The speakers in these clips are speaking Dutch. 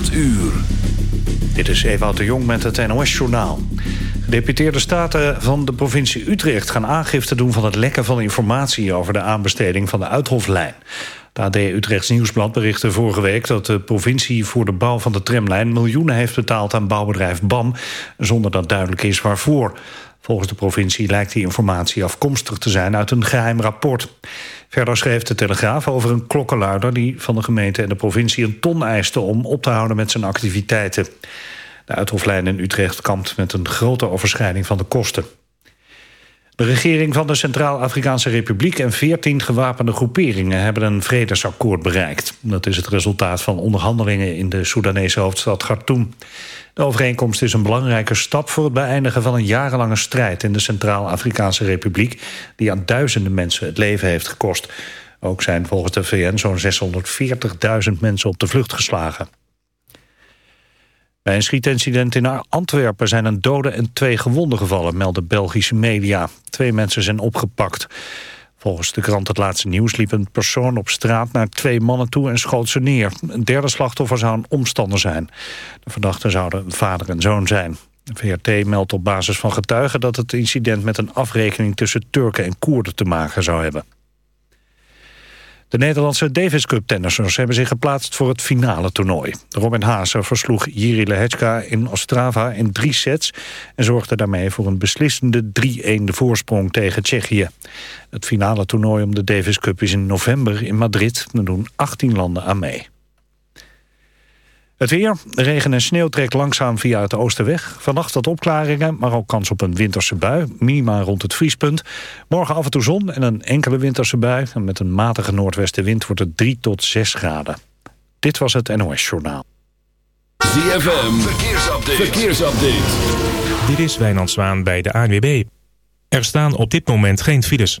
8 uur. Dit is Ewout de Jong met het NOS-journaal. Gedeputeerde staten van de provincie Utrecht gaan aangifte doen... van het lekken van informatie over de aanbesteding van de Uithoflijn. De AD Utrechts Nieuwsblad berichtte vorige week... dat de provincie voor de bouw van de tramlijn... miljoenen heeft betaald aan bouwbedrijf BAM... zonder dat duidelijk is waarvoor. Volgens de provincie lijkt die informatie afkomstig te zijn... uit een geheim rapport. Verder schreef de Telegraaf over een klokkenluider... die van de gemeente en de provincie een ton eiste... om op te houden met zijn activiteiten. De Uithoflijn in Utrecht kampt met een grote overschrijding van de kosten. De regering van de Centraal-Afrikaanse Republiek en 14 gewapende groeperingen hebben een vredesakkoord bereikt. Dat is het resultaat van onderhandelingen in de Soedanese hoofdstad Khartoum. De overeenkomst is een belangrijke stap voor het beëindigen van een jarenlange strijd in de Centraal-Afrikaanse Republiek, die aan duizenden mensen het leven heeft gekost. Ook zijn volgens de VN zo'n 640.000 mensen op de vlucht geslagen. Bij een schietincident in Antwerpen zijn een dode en twee gewonden gevallen, melden Belgische media. Twee mensen zijn opgepakt. Volgens de krant Het Laatste Nieuws liep een persoon op straat naar twee mannen toe en schoot ze neer. Een derde slachtoffer zou een omstander zijn. De verdachten zouden een vader en zoon zijn. De VRT meldt op basis van getuigen dat het incident met een afrekening tussen Turken en Koerden te maken zou hebben. De Nederlandse Davis Cup tennissers hebben zich geplaatst voor het finale toernooi. Robin Haase versloeg Jiri Lehečka in Ostrava in drie sets... en zorgde daarmee voor een beslissende 3-1 voorsprong tegen Tsjechië. Het finale toernooi om de Davis Cup is in november in Madrid. Er doen 18 landen aan mee. Het weer. Regen en sneeuw trekt langzaam via het oosten weg. Vannacht wat opklaringen, maar ook kans op een winterse bui. Minima rond het vriespunt. Morgen af en toe zon en een enkele winterse bui. En met een matige noordwestenwind wordt het 3 tot 6 graden. Dit was het NOS Journaal. ZFM. Verkeersupdate. Verkeersupdate. Dit is Wijnand Zwaan bij de ANWB. Er staan op dit moment geen files.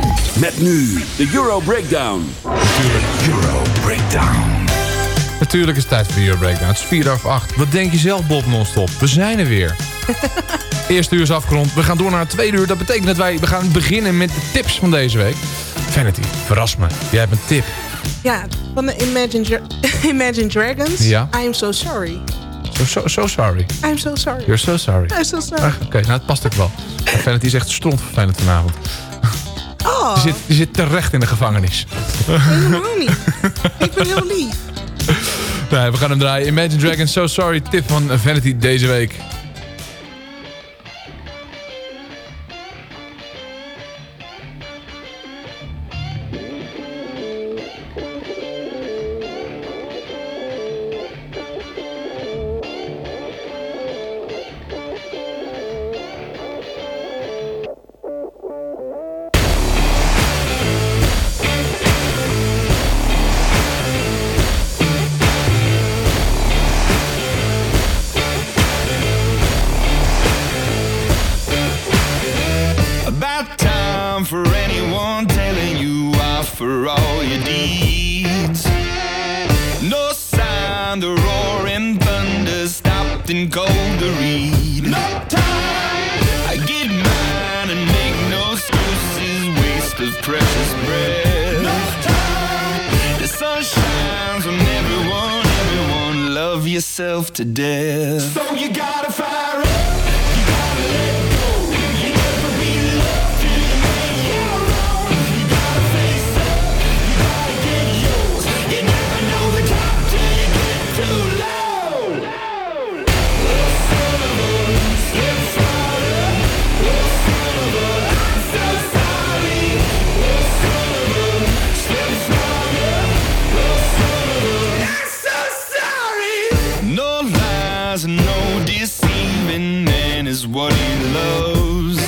Met nu de Euro Breakdown. Euro Breakdown. Natuurlijk is het tijd voor de Euro Breakdown. Het is 4 over 8. Wat denk je zelf, Bob non-stop? We zijn er weer. Eerste uur is afgerond. We gaan door naar het tweede uur. Dat betekent dat wij we gaan beginnen met de tips van deze week. Vanity, verras me. Jij hebt een tip. Ja, van de Imagine, Dra- Imagine Dragons. Ja. I am so sorry. So, so, so sorry. I'm so sorry. You're so sorry. I'm so sorry. Ah, Oké, nou het past ook wel. Vanity is echt strontvervelend vanavond. Oh, Die zit, die zit terecht in de gevangenis. helemaal niet. Ik ben heel lief. Nee, we gaan hem draaien. Imagine Dragons, So Sorry. Tip van Vanity deze week. Of precious time. The sun shines on everyone, everyone. Love yourself to death. So you gotta fire up. What he loves.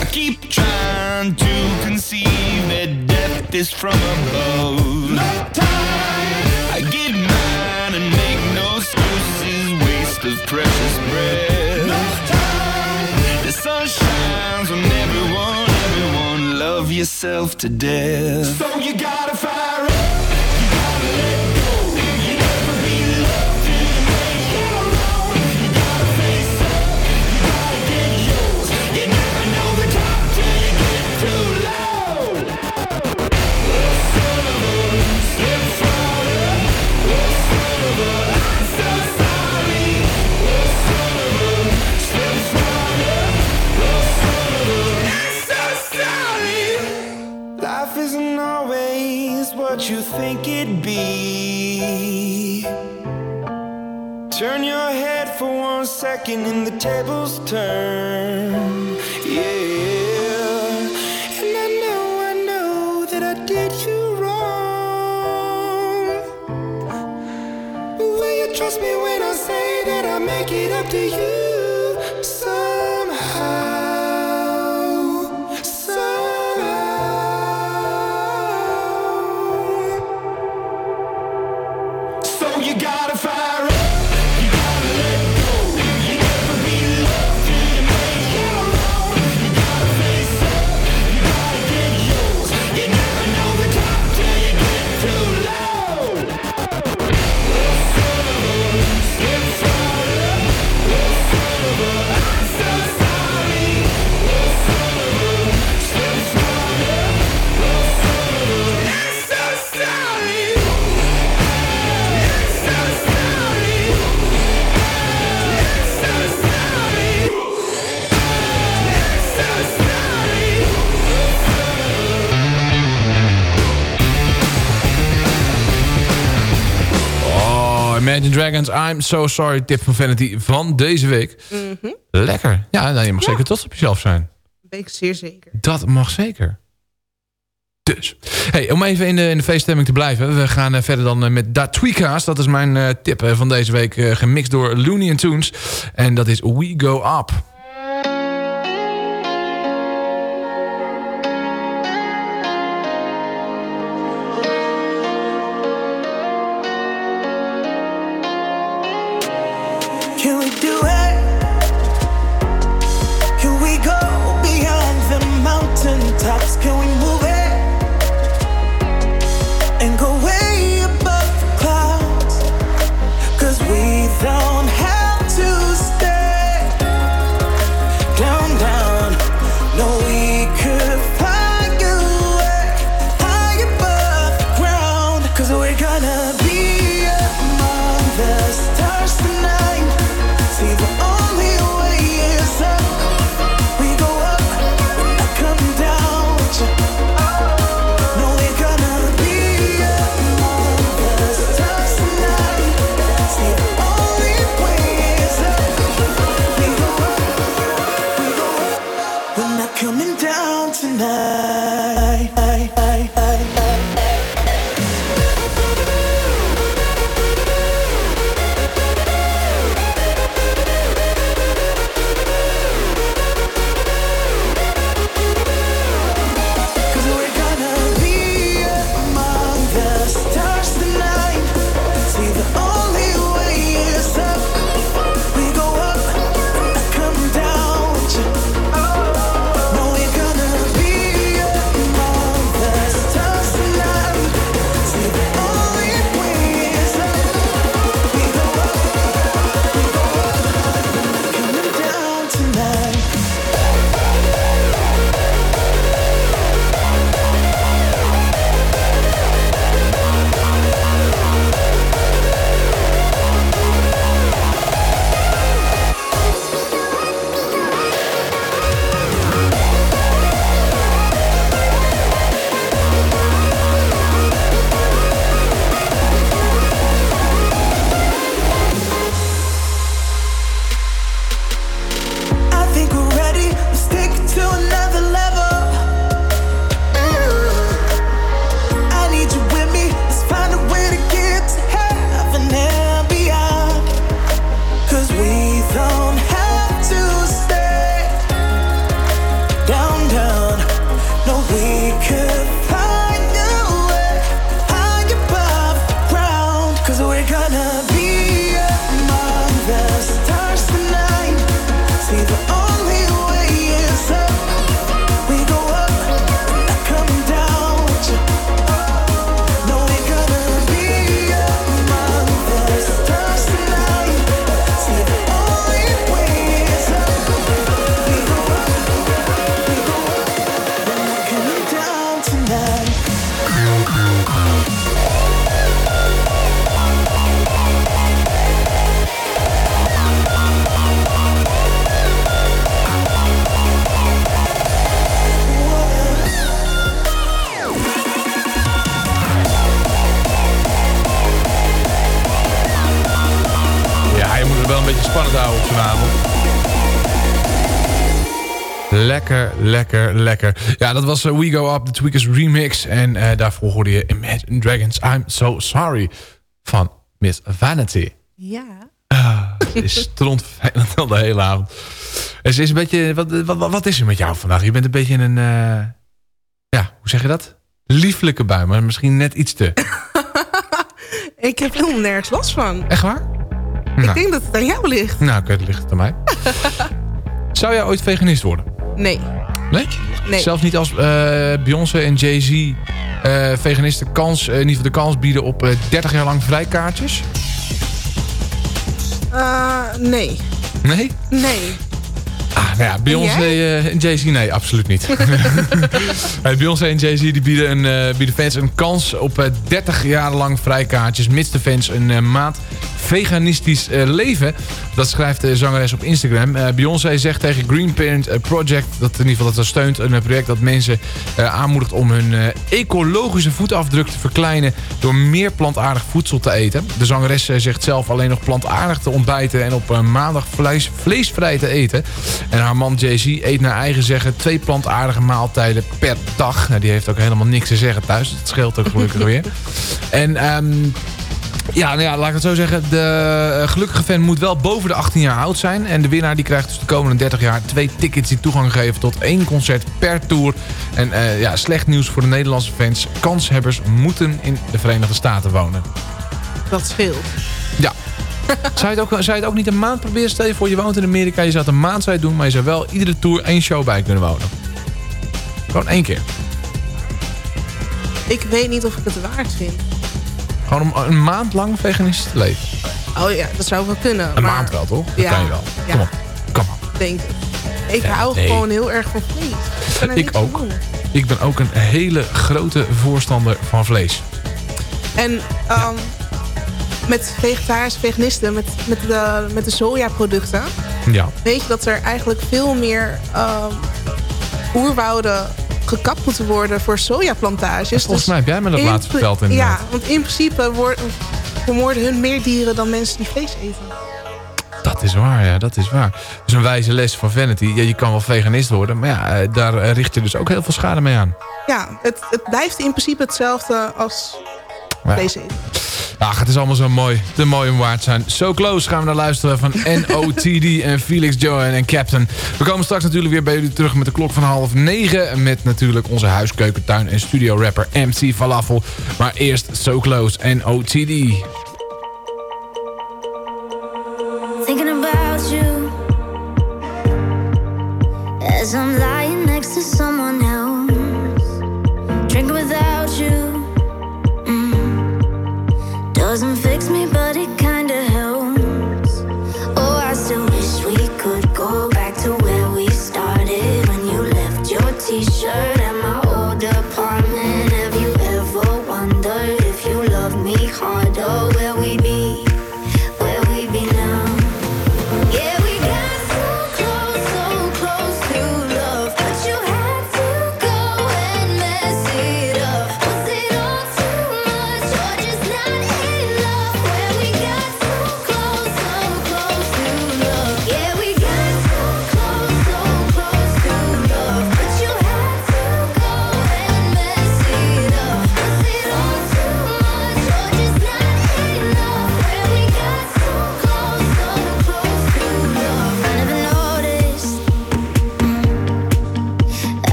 I keep trying to conceive that death is from above. No time. I get mine and make no excuses, waste of precious breath. No time. The sun shines on everyone, everyone. Love yourself to death. So you gotta think it'd be. Turn your head for one second and the tables turn. Yeah. And I know, I know that I did you wrong. Will you trust me when I say that I make it up to you somehow? Imagine Dragons, I'm so sorry. Tip van Vanity van deze week. Mhm. Lekker. Ja, nou, je mag Ja. zeker trots op jezelf zijn. Ben ik zeer zeker. Dat mag zeker. Dus, hey, om even in de, in de feeststemming te blijven. We gaan eh, verder dan eh, met Da Tweeka's. Dat is mijn eh, tip van deze week. gemixt door Looney Tunes. En dat is We Go Up. Lekker, lekker. Ja, dat was eh, We Go Up, de Tweakers remix. En eh, daarvoor hoorde je Imagine Dragons, I'm So Sorry. Van Miss Vanity. Ja. Ze is strontvervelend al de hele avond. En ze is een beetje... Wat, wat, wat is er met jou vandaag? Je bent een beetje in een... eh, ja, hoe zeg je dat? Lieflijke bui, maar misschien net iets te. Ik heb helemaal nergens last van. Echt waar? Ik Nou. denk dat het aan jou ligt. Nou, oké, dat ligt het aan mij. Zou jij ooit veganist worden? Nee. Nee? Nee. Zelfs niet als eh, Beyoncé en Jay-Z eh, veganisten kans, eh, in ieder geval de kans bieden op eh, 30 jaar lang vrijkaartjes? Nee. Nee? Nee. Ah, nou ja, Beyoncé eh, en Jay-Z, nee, absoluut niet. Eh, Beyoncé en Jay-Z die bieden, een, eh, bieden fans een kans op eh, 30 jaar lang vrijkaartjes... mits de fans een eh, maand veganistisch eh, leven. Dat schrijft de zangeres op Instagram. Eh, Beyoncé zegt tegen Green Parent eh, Project... dat in ieder geval dat dat steunt een eh, project dat mensen eh, aanmoedigt... om hun eh, ecologische voetafdruk te verkleinen... door meer plantaardig voedsel te eten. De zangeres eh, zegt zelf alleen nog plantaardig te ontbijten... en op eh, maandag vlees, vleesvrij te eten. En haar man Jay-Z eet naar eigen zeggen... twee plantaardige maaltijden per dag. Nou, die heeft ook helemaal niks te zeggen thuis. Dat scheelt ook gelukkig weer. En... ehm, ja, nou ja, laat ik het zo zeggen. De gelukkige fan moet wel boven de 18 jaar oud zijn. En de winnaar die krijgt dus de komende 30 jaar twee tickets die toegang geven tot één concert per tour. En eh, ja, slecht nieuws voor de Nederlandse fans. Kanshebbers moeten in de Verenigde Staten wonen. Dat scheelt. Zou, je het ook, zou je het ook niet een maand proberen? Stel je voor, je woont in Amerika. Je zou het een maand zou doen. Maar je zou wel iedere tour één show bij kunnen wonen. Gewoon één keer. Ik weet niet of ik het waard vind. Gewoon om een maand lang veganistisch te leven. Oh ja, dat zou wel kunnen. Een maar- maand wel, toch? Dat Ja, kan je wel. ja. Kom op. Kom op. Denk ik. Ik Ja, hou nee. gewoon heel erg van vlees. Ik aan ook. Ik ben ook een hele grote voorstander van vlees. En ehm, met vegetarische veganisten, met, met, de, met de sojaproducten... Ja. weet je dat er eigenlijk veel meer ehm, oerwouden gekapt moeten worden voor sojaplantages. Volgens mij heb jij me dat Dus laatst verteld inderdaad. Ja, want in principe vermoorden hun meer dieren dan mensen die vlees eten. Dat is waar, ja, dat is waar. Dus een wijze les van Vanity. Ja, je kan wel veganist worden, maar ja, eh, daar eh, richt je dus ook heel veel schade mee aan. Ja, het, het blijft in principe hetzelfde als Ja. vlees eten. Ach, het is allemaal zo mooi. Te mooi om waard zijn. So Close gaan we naar luisteren van NOTD en Felix Johan en Captain. We komen straks natuurlijk weer bij jullie terug met de klok van half negen. Met natuurlijk onze huiskeukentuin en studio rapper MC Falafel. Maar eerst So Close NOTD.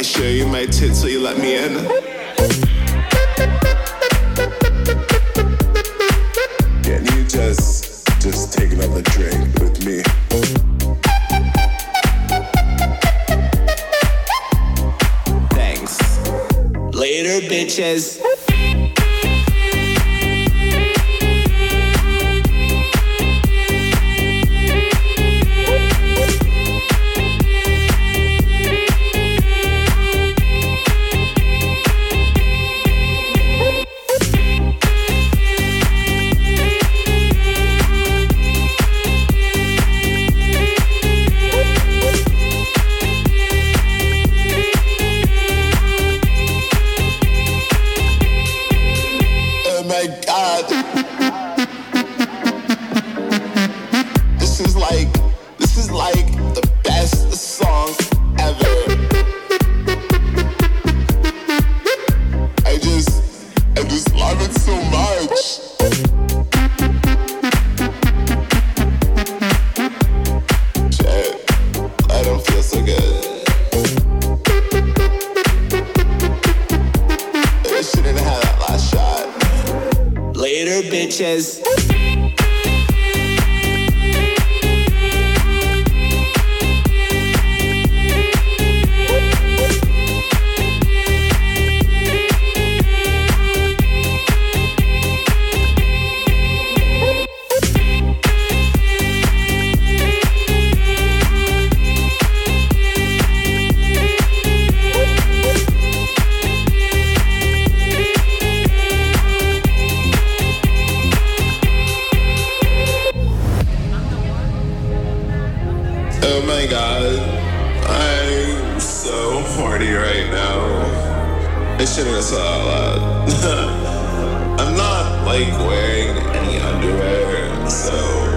I show you my tits, so you let me in? Can you just just take another drink with me? Thanks. Later, bitches. My god. I'm so horny right now. I shouldn't have said that. I'm not like wearing any underwear, so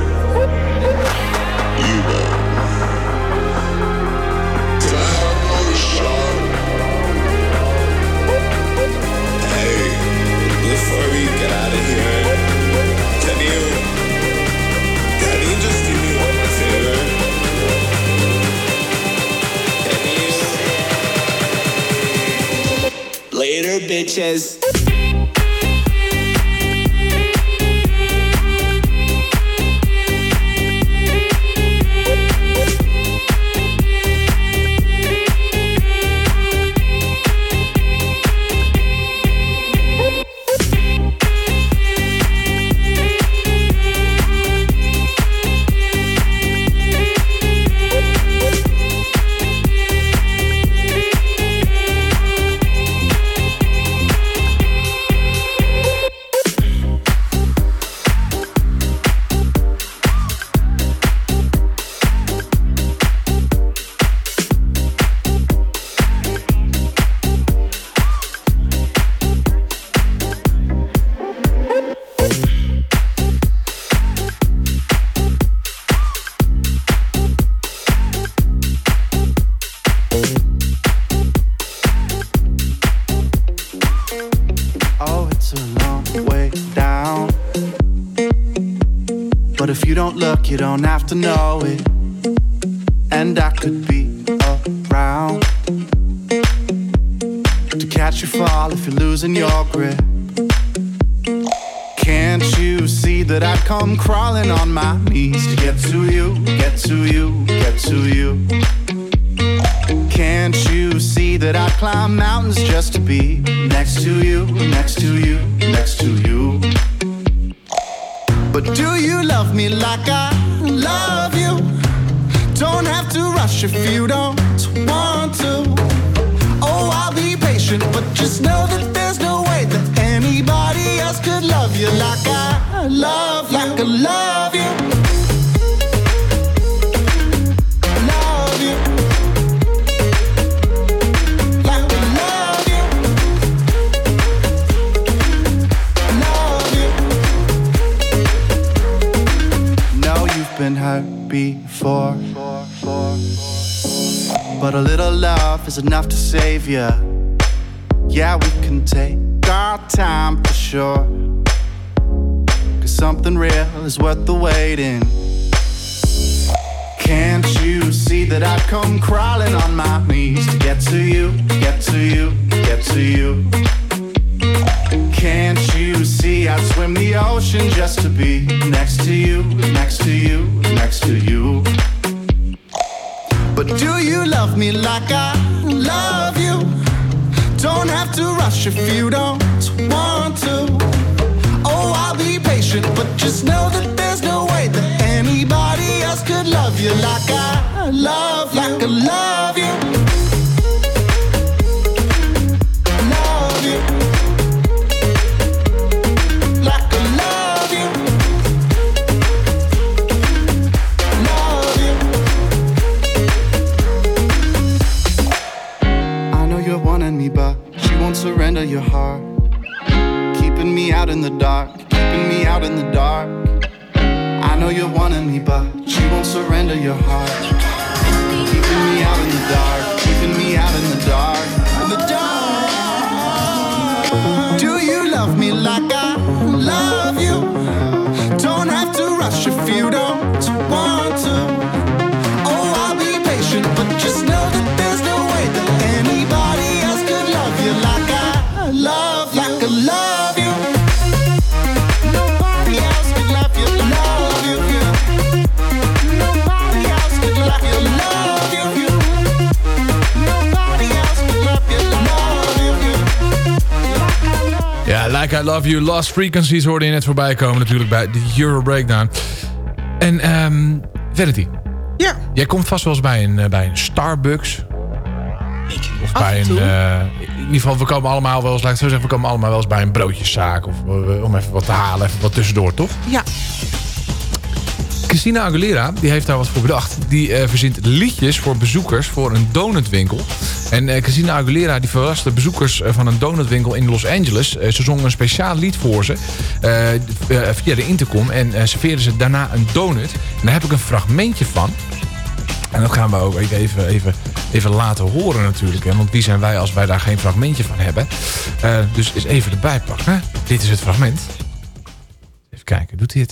bitches. Around to catch you fall if you're losing your grip. Can't you see that I'd come crawling on my knees to get to you, get to you, get to you? Can't you see that I climb mountains just to be next to you, next to you, next to you? But do you love me like I? Don't have to rush if you don't want to. Oh, I'll be patient, but just know that there's no way that anybody else could love you like I love, like I love you. Love you. Like I love you. Been hurt before. But a little love is enough to save you. Yeah, we can take our time for sure. Cause something real is worth the waiting. Can't you see that I've come crawling on my knees to get to you, get to you, get to you? Can't you see I'd swim the ocean just to be next to you, next to you, next to you? But do you love me like I love you? Don't have to rush if you don't want to. Oh, I'll be patient, but just know that there's no way that anybody else could love you like I love. Like I love you. You, Lost Frequencies hoorde je net voorbij komen natuurlijk bij de Euro Breakdown. En ehm Verity. Ja. Jij komt vast wel eens bij een, eh, bij een Starbucks. Of bij en een... eh, in ieder geval, we komen allemaal wel eens, laat ik zo zeggen, we komen allemaal wel eens bij een broodjeszaak. Of eh, om even wat te halen, even wat tussendoor, toch? Ja. Christina Aguilera, die heeft daar wat voor bedacht. Die eh, verzint liedjes voor bezoekers voor een donutwinkel. En Christina Aguilera die verraste bezoekers eh, van een donutwinkel in Los Angeles. Eh, ze zong een speciaal lied voor ze via de intercom. En eh, serveerde ze daarna een donut. En daar heb ik een fragmentje van. En dat gaan we ook even, even, even laten horen natuurlijk. Hè? Want wie zijn wij als wij daar geen fragmentje van hebben. Dus eens even erbij pakken. Dit is het fragment. Even kijken, doet het?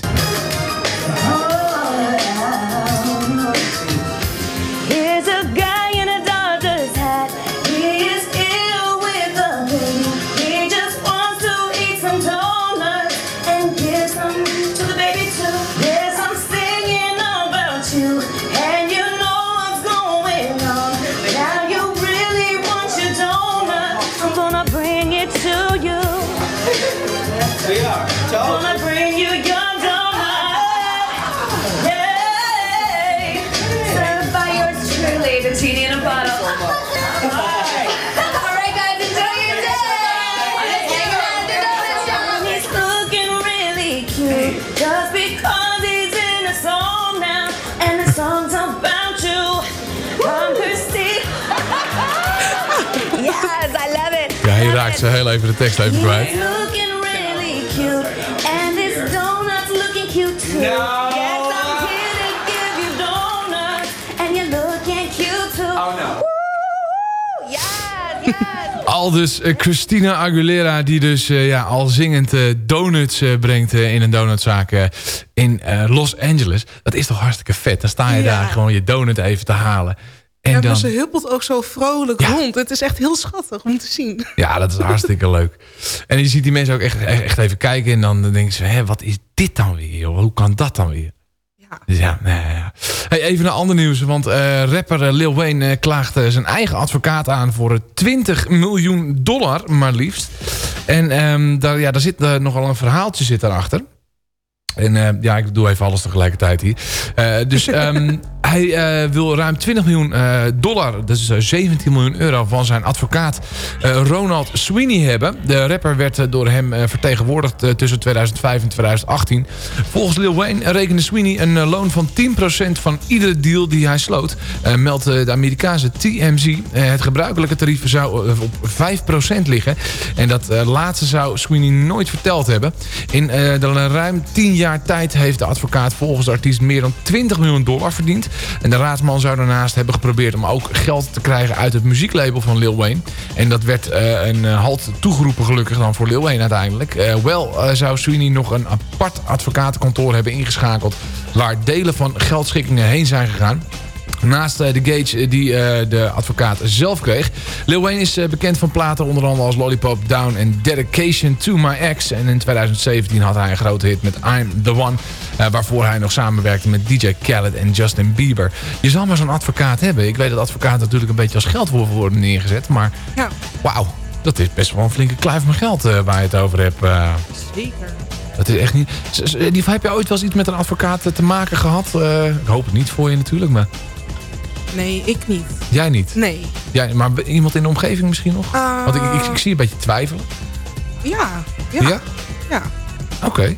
Raakt ze heel even de tekst even kwijt. He's looking really cute, and this donut's looking cute too. Yes, I'm here to give you donuts, and you're looking cute too. Oh no. Al dus eh, Christina Aguilera die dus eh, ja, al zingend eh, donuts eh, brengt in een donutzaak in eh, Los Angeles. Dat is toch hartstikke vet. Dan sta je Ja. daar gewoon je donut even te halen. En ja, dan, ze huppelt ook zo vrolijk rond. Het is echt heel schattig om te zien. ja, dat is hartstikke leuk. En je ziet die mensen ook echt, echt, even kijken en dan denken ze, hé, wat is dit dan weer? Joh? Hoe kan dat dan weer? Dus ja, nee, ja. Hey, even naar ander nieuws. Want eh, rapper eh, Lil Wayne eh, klaagt zijn eigen advocaat aan voor eh, 20 miljoen dollar, maar liefst. En ehm, daar, ja, daar zit uh, nogal een verhaaltje zit daarachter. En uh, ja, ik doe even alles tegelijkertijd hier. Uh, dus um, hij uh, wil ruim 20 miljoen dollar, dat is 17 miljoen euro, van zijn advocaat Ronald Sweeney hebben. De rapper werd door hem vertegenwoordigd tussen 2005 en 2018. Volgens Lil Wayne rekende Sweeney een loon van 10% van iedere deal die hij sloot. meldt de Amerikaanse TMZ. het gebruikelijke tarief zou op 5% liggen. En dat laatste zou Sweeney nooit verteld hebben. In de ruim 10 jaar tijd heeft de advocaat volgens de artiest meer dan 20 miljoen dollar verdiend. En de raadsman zou daarnaast hebben geprobeerd om ook geld te krijgen uit het muzieklabel van Lil Wayne. En dat werd eh, een eh, halt toegeroepen gelukkig dan voor Lil Wayne uiteindelijk. Eh, wel zou Sweeney nog een apart advocatenkantoor hebben ingeschakeld... waar delen van geldschikkingen heen zijn gegaan. Naast de gage die de advocaat zelf kreeg. Lil Wayne is bekend van platen onder andere als Lollipop Down en Dedication to My Ex. En in 2017 had hij een grote hit met I'm The One. Eh, waarvoor hij nog samenwerkte met DJ Khaled en Justin Bieber. Je zal maar zo'n advocaat hebben. Ik weet dat advocaat natuurlijk een beetje als geld worden neergezet. Maar Ja. wauw, dat is best wel een flinke kluif van geld eh, waar je het over hebt. eh. Zeker. Dat is echt niet... Die, heb je ooit wel eens iets met een advocaat te maken gehad? Eh, ik hoop het niet voor je natuurlijk, maar Nee, ik niet. jij niet. Nee. Jij, maar iemand in de omgeving misschien nog? Ah. Want ik, ik, ik zie een beetje twijfelen. Ja. Ja. Ja? Ja. Oké.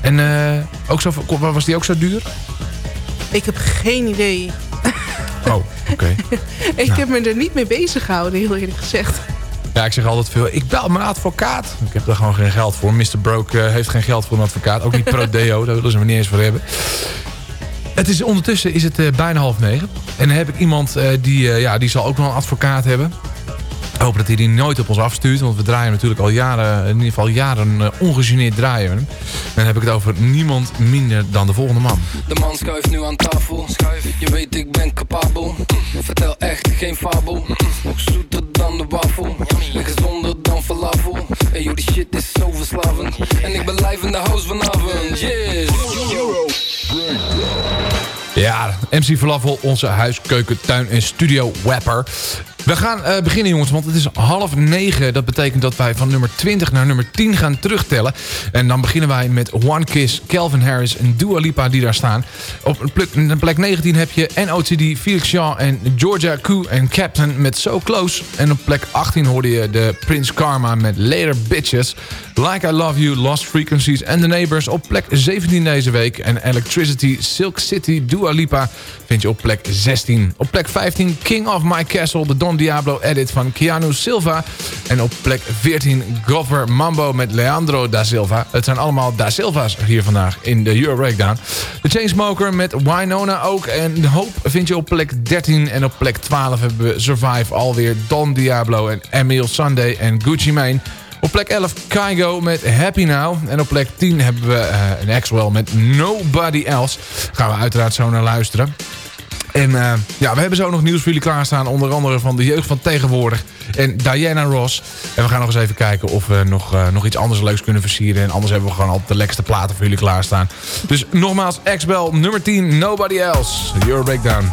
En eh, ook zo, was die ook zo duur? Ik heb geen idee. Oh, oké. ik Nou. heb me er niet mee bezig gehouden, heel eerlijk gezegd. Ja, ik zeg altijd veel. Ik bel mijn advocaat. Ik heb daar gewoon geen geld voor. Mr. Broke eh, heeft geen geld voor een advocaat. Ook niet pro deo. Daar willen ze me niet eens voor hebben. Het is, ondertussen is het eh, bijna half negen. En dan heb ik iemand die, ja, die zal ook wel een advocaat hebben. Ik hoop dat hij die nooit op ons afstuurt. Want we draaien natuurlijk al jaren, in ieder geval jaren uh, ongegeneerd draaien hem. Dan heb ik het over niemand minder dan de volgende man. De man schuift nu aan tafel. Je weet, ik ben capabel. Vertel echt geen fabel. Nog zoeter dan de wafel. En gezonder dan falafel. En joh, die shit is zo verslavend. En ik ben live in de house vanavond. Yes. Ja, MC Falafel, onze huis, keuken, tuin en studio wapper. We gaan uh, beginnen jongens, want het is half negen. Dat betekent dat wij van nummer 20 naar nummer 10 gaan terugtellen. En dan beginnen wij met One Kiss, Calvin Harris en Dua Lipa die daar staan. Op plek, plek 19 heb je NOTD, Felix Jean en Georgia Koo en Captain met So Close. En op plek 18 hoorde je de Prince Karma met Later Bitches. Like I Love You, Lost Frequencies en The Neighbors op plek 17 deze week. En Electricity, Silk City, Dua Lipa vind je op plek 16. Op plek 15 King of My Castle, de Don Diablo edit van Keanu Silva. En op plek 14 Gover Mambo met Leandro da Silva. Het zijn allemaal da Silva's hier vandaag in de Euro Breakdown. De Chainsmoker met Winona ook. En Hope vind je op plek 13. En op plek 12 hebben we Survive alweer Don Diablo en Emil Sunday en Gucci Mane. Op plek 11 Kygo met Happy Now. En op plek 10 hebben we uh, een met Nobody Else. Gaan we uiteraard zo naar luisteren. En uh, ja, we hebben zo nog nieuws voor jullie klaarstaan. Onder andere van de jeugd van tegenwoordig. En Diana Ross. En we gaan nog eens even kijken of we nog, uh, nog iets anders leuks kunnen versieren. En anders hebben we gewoon altijd de lekkerste platen voor jullie klaarstaan. Dus nogmaals, Axbel nummer 10, Nobody Else. Euro Breakdown.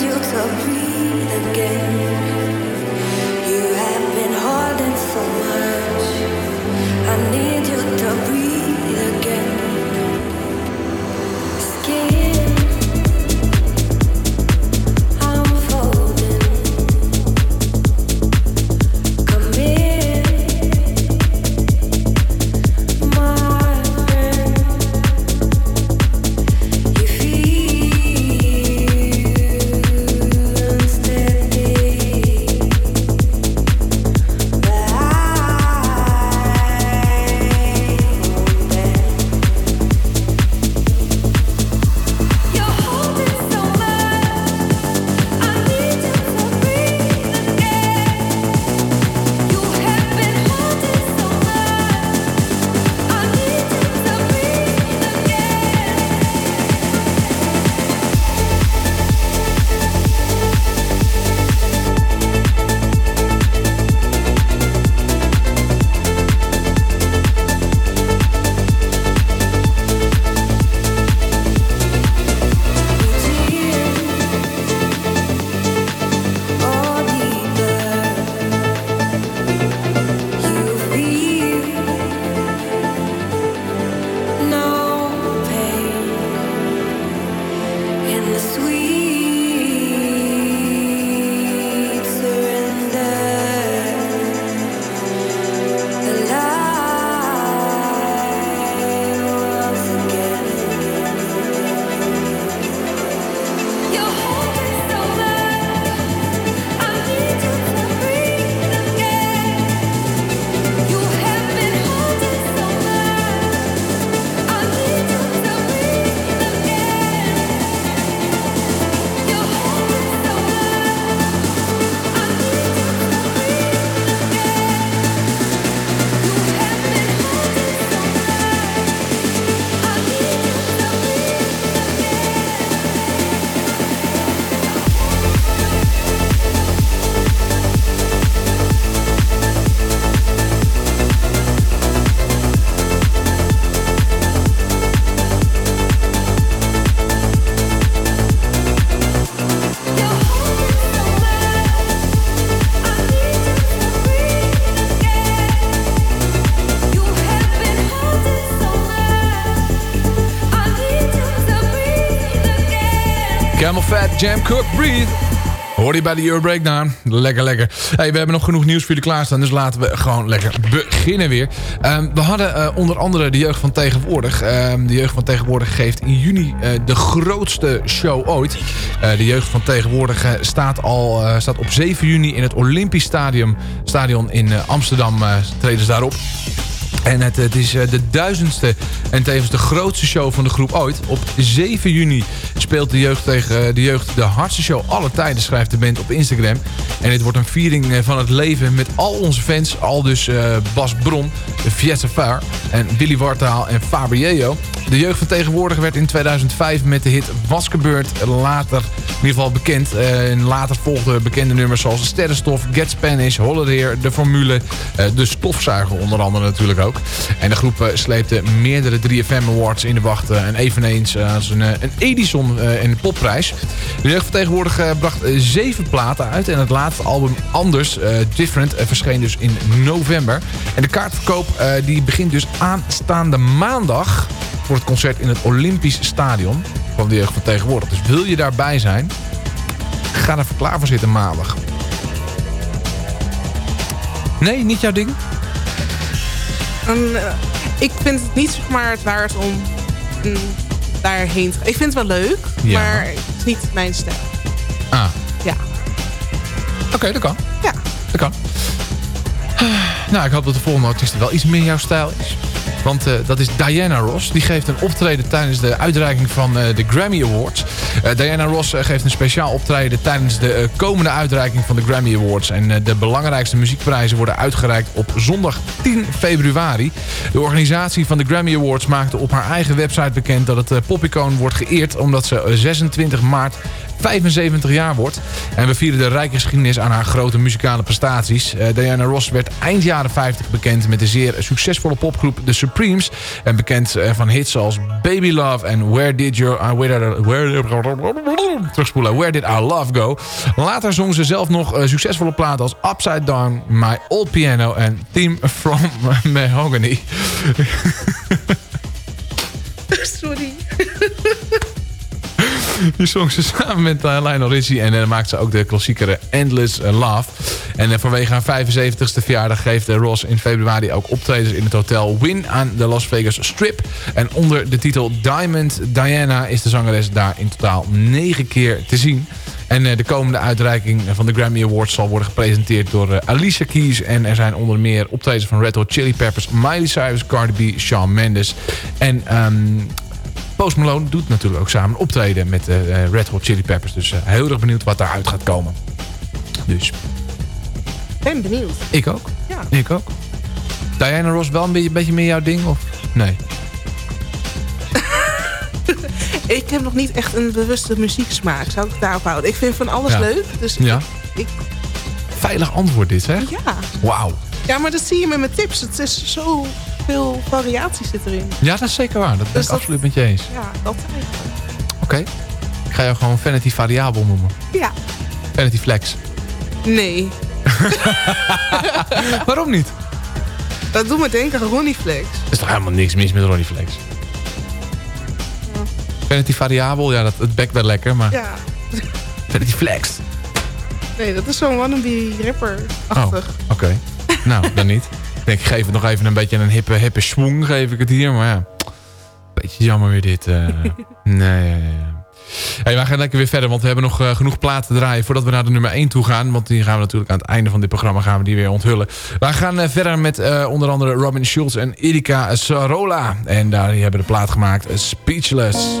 you to breathe again. Jam Cook, Breathe. Hoor je bij de Euro Breakdown. Lekker, lekker. Hey, we hebben nog genoeg nieuws voor jullie klaarstaan. Dus laten we gewoon lekker beginnen weer. Ehm, we hadden eh, onder andere de jeugd van tegenwoordig. Ehm, de jeugd van tegenwoordig geeft in juni eh, de grootste show ooit. Eh, de jeugd van tegenwoordig staat, al, staat op 7 juni in het Olympisch Stadion, stadion in Amsterdam. treden ze daarop. En het, het is de duizendste en tevens de grootste show van de groep ooit. Op 7 juni speelt de jeugd tegen eh, de jeugd de hardste show alle tijden, schrijft de band op Instagram. En dit wordt een viering eh, van het leven met al onze fans. Al dus eh, Bas Bron, Fiesta Vaar en Willy Wartaal en Fabriello. De jeugd van tegenwoordig werd in 2005 met de hit Was Gebeurd later in ieder geval bekend. Eh, later volgden bekende nummers zoals Sterrenstof, Get Spanish, Holiday, De Formule, eh, De Stofzuiger onder andere natuurlijk ook. En de groep eh, sleepte meerdere 3FM Awards in de wacht. en eveneens als een, een Edison en popprijs. De jeugd van tegenwoordig bracht zeven platen uit. En het laatste album Anders, Different, verscheen dus in november. En de kaartverkoop eh, die begint dus aanstaande maandag voor het concert in het Olympisch Stadion van de jeugd van tegenwoordig. Dus wil je daarbij zijn, ga er klaar voor zitten maandag. Nee, niet jouw ding? Eh, ik vind het niet zeg maar het waard om mm, daarheen te gaan. Ik vind het wel leuk, Ja. maar het is niet mijn stijl. Ah, Ja. oké, dat kan. Ja. Dat kan. Nou, ik hoop dat de volgende artiest wel iets meer jouw stijl is. Want eh, dat is Diana Ross. Die geeft een optreden tijdens de uitreiking van eh, de Grammy Awards. Eh, Diana Ross geeft een speciaal optreden tijdens de komende uitreiking van de Grammy Awards. En de belangrijkste muziekprijzen worden uitgereikt op zondag 10 februari. De organisatie van de Grammy Awards maakte op haar eigen website bekend dat het popicoon wordt geëerd omdat ze eh, 26 maart 75 jaar wordt. En we vieren de rijke geschiedenis aan haar grote muzikale prestaties. Eh, Diana Ross werd eind jaren 50 bekend met de zeer succesvolle popgroep The Supremes. En bekend eh, van hits zoals Baby Love en Where Did Your... uh, where, where, terugspoelen. Where Did Our Love Go? Later zong ze zelf nog eh, succesvolle platen als Upside Down, My Old Piano en Team from Mahogany. Sorry. Die zong ze samen met uh, Lionel Richie. En dan uh, maakt ze ook de klassiekere Endless Love. En uh, vanwege haar 75ste verjaardag geeft Ross in februari ook optredens in het hotel Win aan de Las Vegas Strip. En onder de titel Diamond Diana is de zangeres daar in totaal negen keer te zien. En de komende uitreiking van de Grammy Awards zal worden gepresenteerd door Alicia Keys. En er zijn onder meer optredens van Red Hot Chili Peppers, Miley Cyrus, Cardi B, Shawn Mendes. En um, Post Malone doet natuurlijk ook samen optreden met uh, Red Hot Chili Peppers. Dus uh, heel erg benieuwd wat daaruit gaat komen. Dus. Ben benieuwd. Ik ook. Ja. Ik ook. Diana Ross wel een beetje, beetje meer jouw ding? Of nee? ik heb nog niet echt een bewuste muzieksmaak. Zou ik het daarop houden? Ik vind van alles ja. leuk. Dus ja. Ik, ik... Veilig antwoord dit, hè? Ja. Wauw. Ja, maar dat zie je met mijn tips. Het is zo veel variatie zit erin. Ja, dat is zeker waar. Dat ben dus ik dat, absoluut met je eens. Ja, altijd. Oké. Okay. Ik ga jou gewoon Vanity Variabel noemen. Ja. Vanity Flex. Nee. Waarom niet? Dat doet me denken aan Ronnie Flex. Er is toch helemaal niks mis met Ronnie Flex? Ja. Vanity Variabel, ja, dat, het bekt wel lekker, maar... Ja. Vanity Flex. Nee, dat is zo'n wannabe rapper-achtig. Oh, oké. Okay. nou, dan niet. Ik denk, ik geef het nog even een beetje een hippe, hippe swing, geef ik het hier. Maar ja, beetje jammer weer dit. Uh, nee, Hey, wij gaan lekker weer verder, want we hebben nog uh, genoeg platen te draaien voordat we naar de nummer 1 toe gaan. Want die gaan we natuurlijk aan het einde van dit programma gaan we die weer onthullen. Wij gaan uh, verder met uh, onder andere Robin Schulz en Erika Sarola. En daar hebben de plaat gemaakt, Speechless.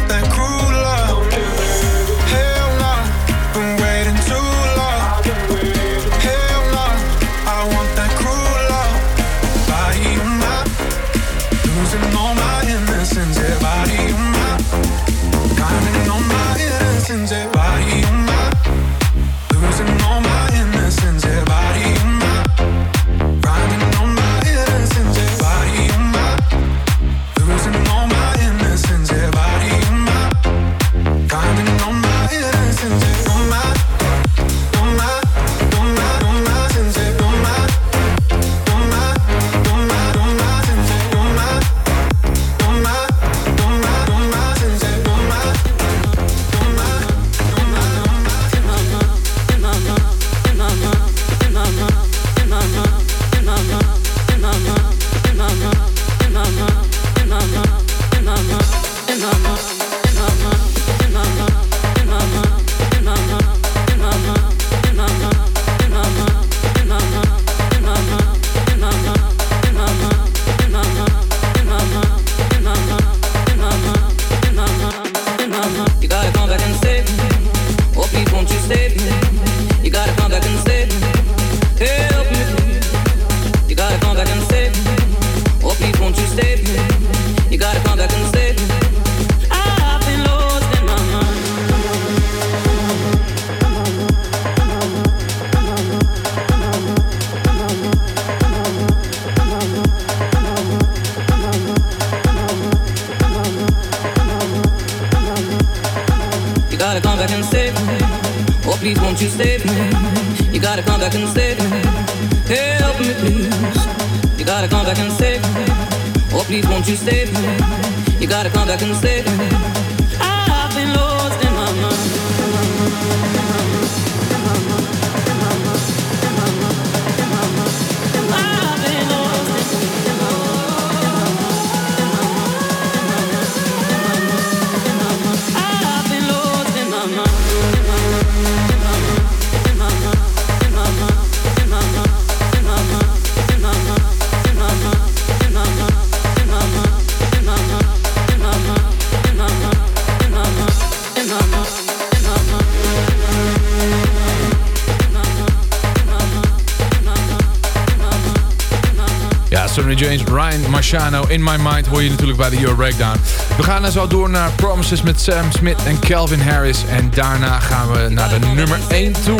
In My Mind hoor je natuurlijk bij de Euro Breakdown. We gaan dan zo door naar Promises met Sam Smith en Calvin Harris. En daarna gaan we naar de nummer 1 toe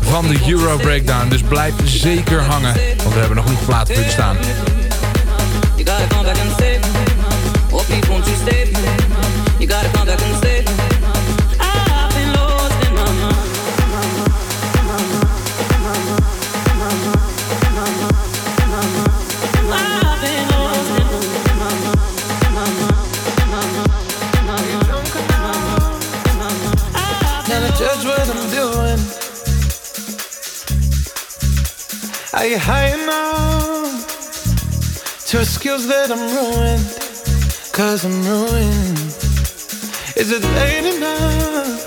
van de Euro Breakdown. Dus blijf zeker hangen, want we hebben nog niet platen voor staan. You back and back. Are you high enough to skills that I'm ruined? Cause I'm ruined. Is it late enough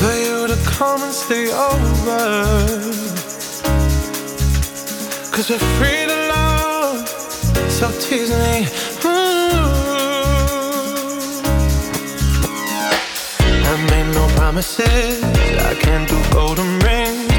for you to come and stay over? Cause we're free to love, so tease me. Ooh. I made no promises. I can't do golden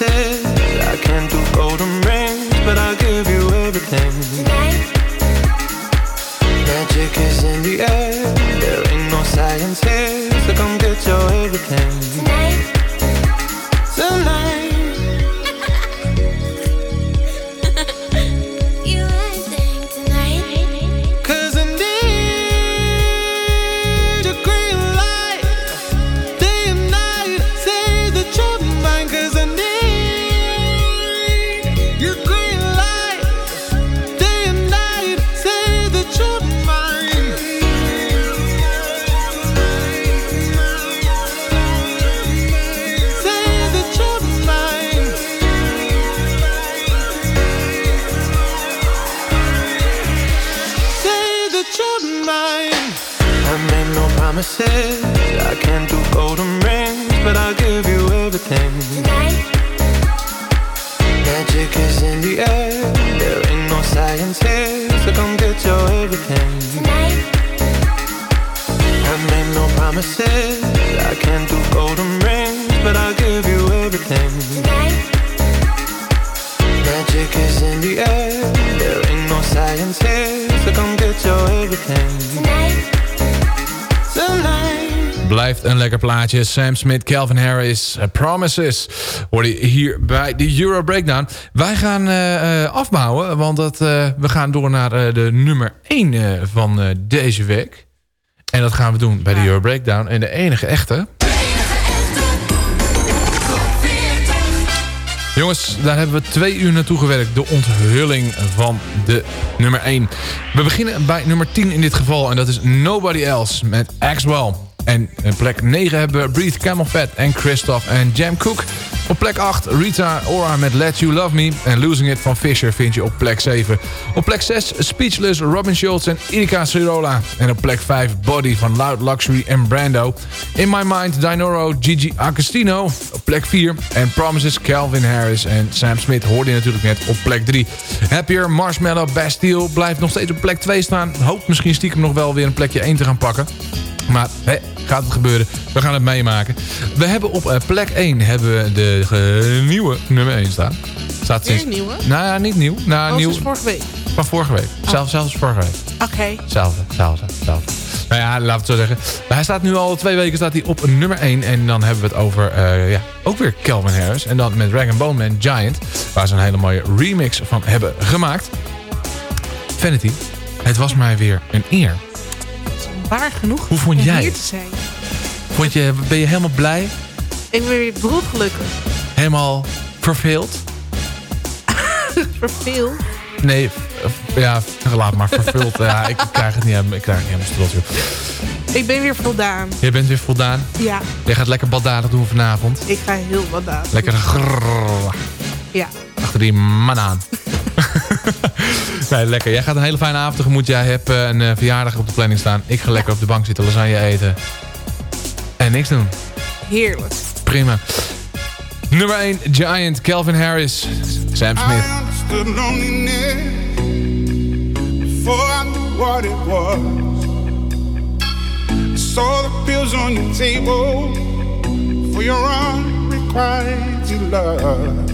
no Magic is in the air. There ain't no science here, so come get your everything. Tonight. Blijft een lekker plaatje. Sam Smith, Calvin Harris, eh, Promises. Hoor je hier bij de Euro Breakdown. Wij gaan eh, eh, afbouwen, want dat, eh, we gaan door naar eh, de nummer 1 van eh, deze week. En dat gaan we doen bij de Euro Breakdown. En de enige echte... Jongens, daar hebben we twee uur naartoe gewerkt. De onthulling van de nummer 1. We beginnen bij nummer 10 in dit geval. En dat is Nobody Else met Axwell. En op plek 9 hebben we Breathe Camel Fat en Christoph en Jam Cook. Op plek 8 Rita Ora met Let You Love Me. En Losing It van Fisher vind je op plek 7. Op plek 6 Speechless, Robin Schultz en Erika Cirola. En op plek 5 Body van Loud Luxury en Brando. In My Mind Dinoro, Gigi Agostino. Op plek 4 en Promises Calvin Harris en Sam Smith hoorde je natuurlijk net op plek 3. Happier, Marshmallow, Bastille blijft nog steeds op plek 2 staan. Hoopt misschien stiekem nog wel weer een plekje 1 te gaan pakken. Maar hè, gaat het gebeuren. We gaan het meemaken. We hebben op eh, plek 1 hebben we de nieuwe nummer 1 staan. Staat Weer sinds... nieuwe? Nou ja, niet nieuw. Nou, Oh, nieuw. sinds vorige week. Van vorige week. Zelfs, zelfs vorige week. Oké. Hetzelfde, hetzelfde, hetzelfde. Nou ja, laten we het zo zeggen. Maar hij staat nu al twee weken staat hij op nummer 1. En dan hebben we het over, eh, ja, ook weer Calvin Harris. En dan met Rag Bone Man Giant. Waar ze een hele mooie remix van hebben gemaakt. Vanity, het was mij weer een eer. Waar genoeg Hoe vond om jij hier te zijn. Vond je, ben je helemaal blij? Ik ben weer broodgelukkig. Helemaal verveeld? Verveel. Nee, ja, laat maar vervuld. ja, ik krijg het niet helemaal, ik krijg het niet helemaal strot. Ik ben weer voldaan. Jij bent weer voldaan. Ja, Jij gaat lekker baldadig doen vanavond. ik ga heel aan. Lekker grrrr, Ja. achter die man aan. nee, lekker. Jij gaat een hele fijne avond tegemoet. Jij hebt eh, een eh, verjaardag op de planning staan. Ik ga lekker op de bank zitten, lasagne eten. En niks doen. Heerlijk. Prima. Nummer 1, Giant, Calvin Harris, Sam Smith. I knew what it was. I saw the pills on your table for your unrequited love.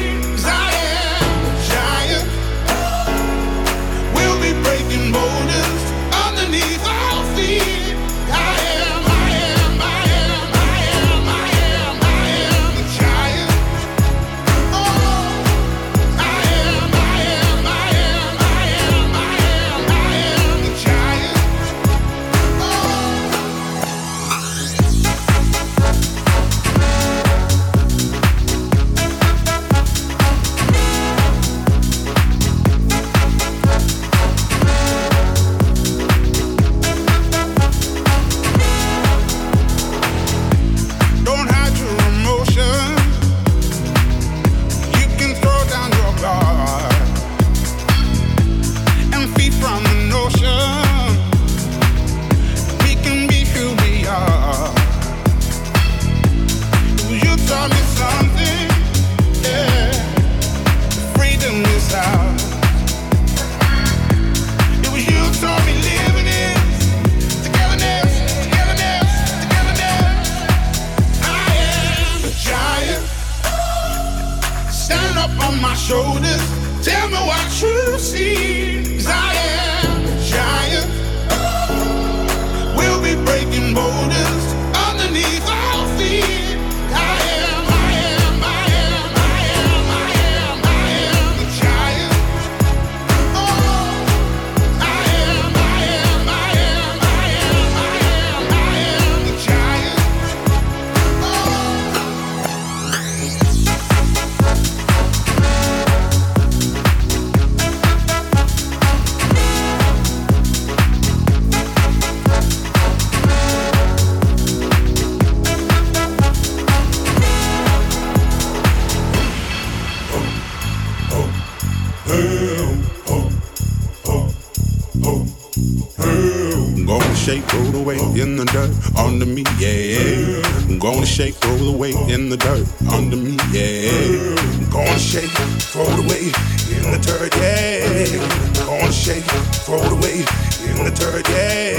In the dirt under me, yeah. Gonna shake, throw the weight in the dirt, yeah. Gonna shake, throw the weight in the dirt, yeah.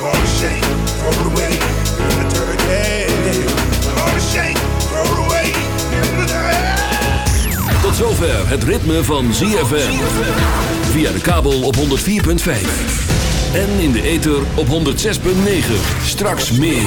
Gonna shake, throw the weight in the dirt, yeah. Gonna shake, throw the weight in the dirt. Tot zover het ritme van ZFM. Via de kabel op 104.5. En in de ether op 106.9. Straks meer.